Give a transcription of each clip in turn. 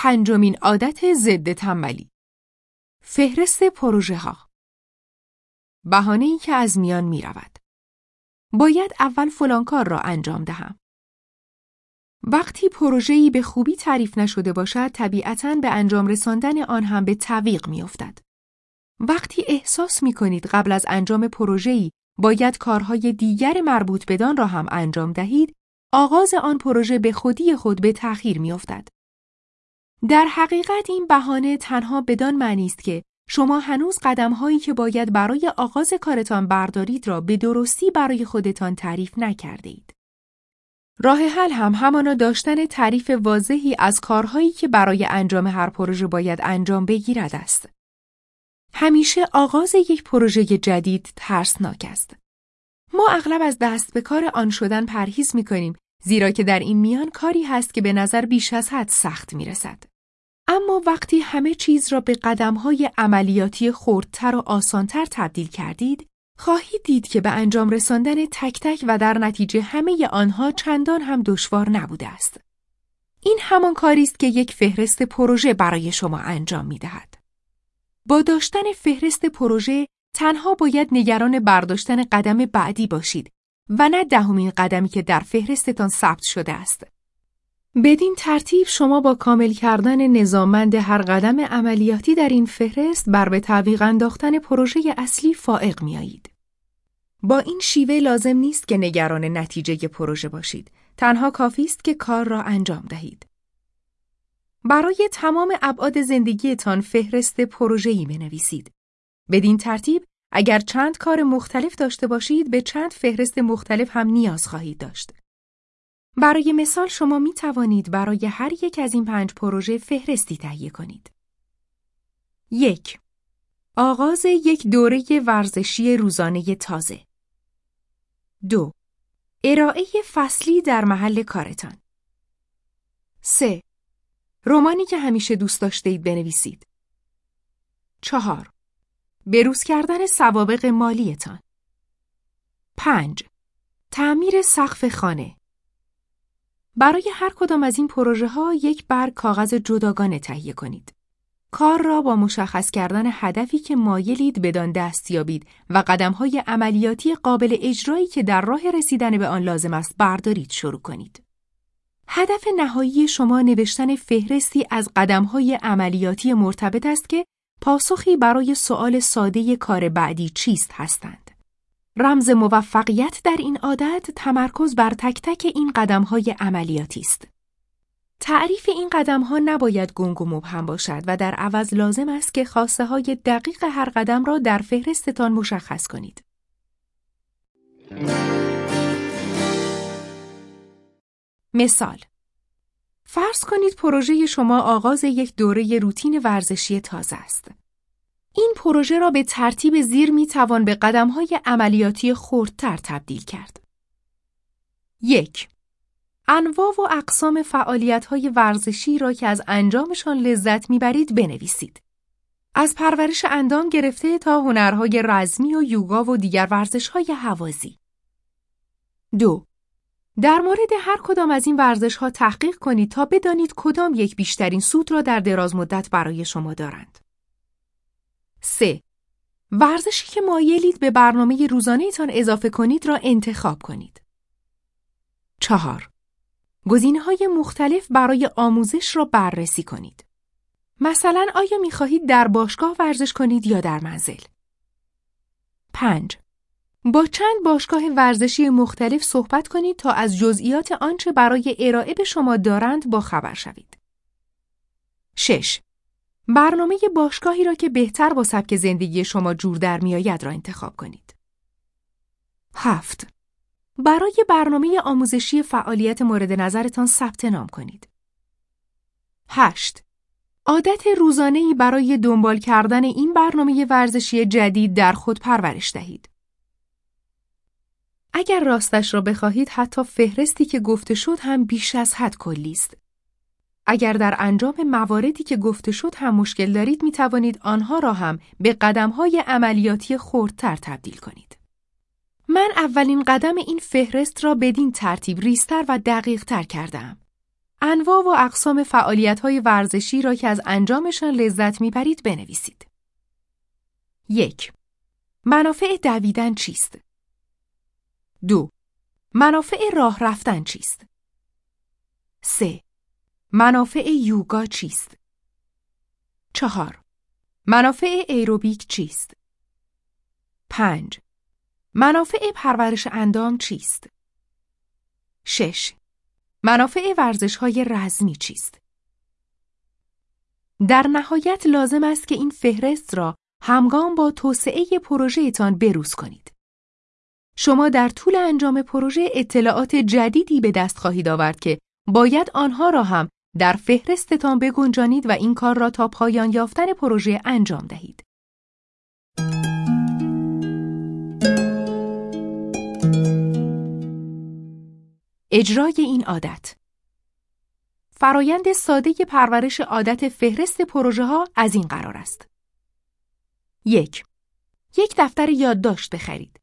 پنجمین عادت ضد تنبلی فهرست پروژه ها بهانه ای که از میان می رود. باید اول فلان کار را انجام دهم. وقتی پروژه‌ای به خوبی تعریف نشده باشد، طبیعتاً به انجام رساندن آن هم به تعویق میافتد. وقتی احساس می کنید قبل از انجام پروژه‌ای باید کارهای دیگر مربوط بدان را هم انجام دهید، آغاز آن پروژه به خودی خود به تأخیر میافتد. در حقیقت این بهانه تنها بدان معنی است که شما هنوز قدمهایی که باید برای آغاز کارتان بردارید را به درستی برای خودتان تعریف نکرده اید. راه حل هم همانا داشتن تعریف واضحی از کارهایی که برای انجام هر پروژه باید انجام بگیرد است. همیشه آغاز یک پروژه جدید ترسناک است. ما اغلب از دست به کار آن شدن پرهیز می کنیم زیرا که در این میان کاری هست که به نظر بیش از حد سخت می رسد. اما وقتی همه چیز را به قدمهای عملیاتی خردتر و آسانتر تبدیل کردید، خواهید دید که به انجام رساندن تک تک و در نتیجه همه آنها چندان هم دشوار نبوده است. این همان کاری است که یک فهرست پروژه برای شما انجام می دهد. با داشتن فهرست پروژه تنها باید نگران برداشتن قدم بعدی باشید و نه دهمین قدمی که در فهرستتان ثبت شده است. بدین ترتیب شما با کامل کردن نظاممند هر قدم عملیاتی در این فهرست بر به تعویق انداختن پروژه اصلی فائق میایید. با این شیوه لازم نیست که نگران نتیجه پروژه باشید. تنها کافی است که کار را انجام دهید. برای تمام ابعاد زندگیتان فهرست پروژه‌ای بنویسید. بدین ترتیب اگر چند کار مختلف داشته باشید به چند فهرست مختلف هم نیاز خواهید داشت. برای مثال شما می توانید برای هر یک از این پنج پروژه فهرستی تهیه کنید. یک آغاز یک دوره ورزشی روزانه تازه. دو ارائه فصلی در محل کارتان. سه رومانی که همیشه دوست داشته اید بنویسید. چهار بروز کردن سوابق مالیتان. پنج تعمیر سقف خانه برای هر کدام از این پروژه ها یک برگ کاغذ جداگانه تهیه کنید. کار را با مشخص کردن هدفی که مایلید بدان دست یابید و قدم های عملیاتی قابل اجرایی که در راه رسیدن به آن لازم است بردارید شروع کنید. هدف نهایی شما نوشتن فهرستی از قدم های عملیاتی مرتبط است که پاسخی برای سؤال ساده کار بعدی چیست هستند. رمز موفقیت در این عادت تمرکز بر تک تک این قدم های عملیاتی است. تعریف این قدم ها نباید گنگ و مبهم باشد و در عوض لازم است که خاصه های دقیق هر قدم را در فهرستتان مشخص کنید. مثال فرض کنید پروژه شما آغاز یک دوره روتین ورزشی تازه است. این پروژه را به ترتیب زیر می توان به قدم های عملیاتی خردتر تبدیل کرد. یک انواع و اقسام فعالیت های ورزشی را که از انجامشان لذت می‌برید بنویسید. از پرورش اندام گرفته تا هنرهای رزمی و یوگا و دیگر ورزش های حوازی. دو در مورد هر کدام از این ورزش ها تحقیق کنید تا بدانید کدام یک بیشترین سود را در دراز مدت برای شما دارند. 3. ورزشی که مایلید به برنامه روزانهتان اضافه کنید را انتخاب کنید. 4. گزینه های مختلف برای آموزش را بررسی کنید. مثلا آیا می خواهید در باشگاه ورزش کنید یا در منزل؟ 5. با چند باشگاه ورزشی مختلف صحبت کنید تا از جزئیات آنچه برای ارائه به شما دارند با خبر شوید. 6. برنامه باشگاهی را که بهتر با سبک زندگی شما جور در میآید را انتخاب کنید. 7. برای برنامه آموزشی فعالیت مورد نظرتان ثبت نام کنید. 8. عادت روزانه‌ای برای دنبال کردن این برنامه ورزشی جدید در خود پرورش دهید. اگر راستش را بخواهید حتی فهرستی که گفته شد هم بیش از حد کلی است. اگر در انجام مواردی که گفته شد هم مشکل دارید می توانید آنها را هم به قدمهای عملیاتی خردتر تبدیل کنید. من اولین قدم این فهرست را بدین ترتیب ریستر و دقیق تر کردم. انواع و اقسام فعالیت‌های ورزشی را که از انجامشان لذت می‌برید بنویسید. یک منافع دویدن چیست؟ دو منافع راه رفتن چیست؟ سه منافع یوگا چیست؟ چهار منافع ایروبیک چیست؟ پنج منافع پرورش اندام چیست؟ شش منافع ورزش های رزمی چیست؟ در نهایت لازم است که این فهرست را همگام با توسعه پروژهتان بروز کنید. شما در طول انجام پروژه اطلاعات جدیدی به دست خواهید آورد که باید آنها را هم در فهرستتان بگنجانید و این کار را تا پایان یافتن پروژه انجام دهید. اجرای این عادت فرایند ساده پرورش عادت فهرست پروژه ها از این قرار است. یک یک دفتر یادداشت بخرید.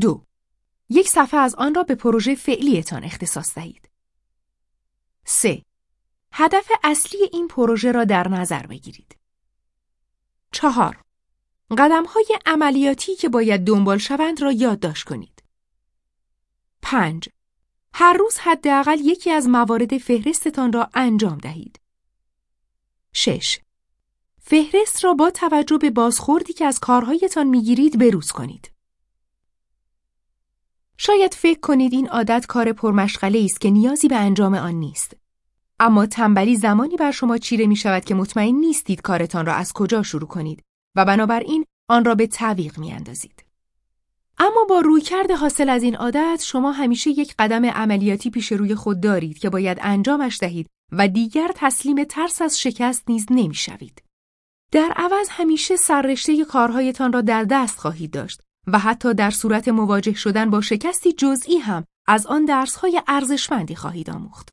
دو یک صفحه از آن را به پروژه فعلیتان اختصاص دهید. سه هدف اصلی این پروژه را در نظر بگیرید. چهار قدم های عملیاتی که باید دنبال شوند را یادداشت کنید. پنج هر روز حداقل یکی از موارد فهرستتان را انجام دهید. 6. فهرست را با توجه به بازخوردی که از کارهایتان می‌گیرید بروز کنید. شاید فکر کنید این عادت کار پرمشغله است که نیازی به انجام آن نیست. اما تنبلی زمانی بر شما چیره می شود که مطمئن نیستید کارتان را از کجا شروع کنید و بنابراین آن را به تعویق می اندازید. اما با رویکرد حاصل از این عادت شما همیشه یک قدم عملیاتی پیش روی خود دارید که باید انجامش دهید و دیگر تسلیم ترس از شکست نیز نمی‌شوید. در عوض همیشه سررشته کارهایتان را در دست خواهید داشت و حتی در صورت مواجه شدن با شکستی جزئی هم از آن درسهای ارزشمندی خواهید آموخت.